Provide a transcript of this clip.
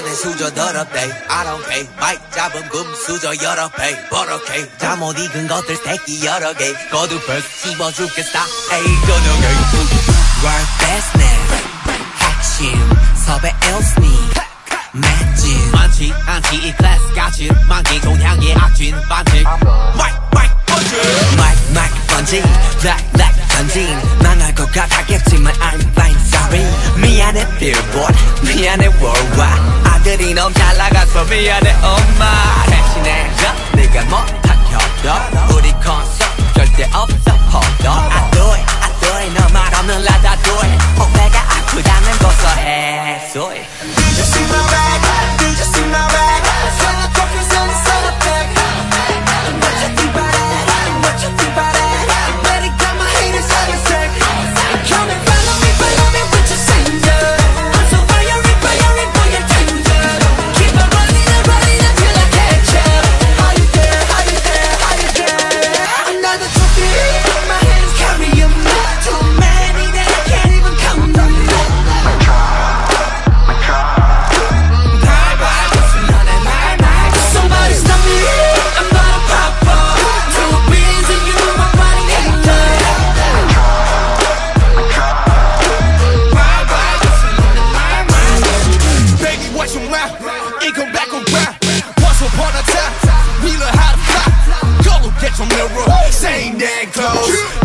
내 수저 더럽대. I don't care 마이크 잡음 금수저 여럿 패. 버럭해. 잠못 익은 것들 새끼 여러 개. 거듭해서 씹어줄게 스타의 저녁에. World business 핵심. 섭외 일순위 매진 많지 않지. 이 클래스 같이 만기 동향의 악진 반칙. Mic mic bungee. Mic mic bungee. Bright light 전진. 망할 것 같았겠지만 I'm fine sorry 미안해 billboard. 미안해 worldwide. 아들이 너무 잘 나가서 미안해 엄마 대신해줘 네가 못한 협력 우리 콘서트 절대 없어 on. I do it I do it. 너말 없는 라다 do it 오해가 아프다는 고소해 소리 same that clothes.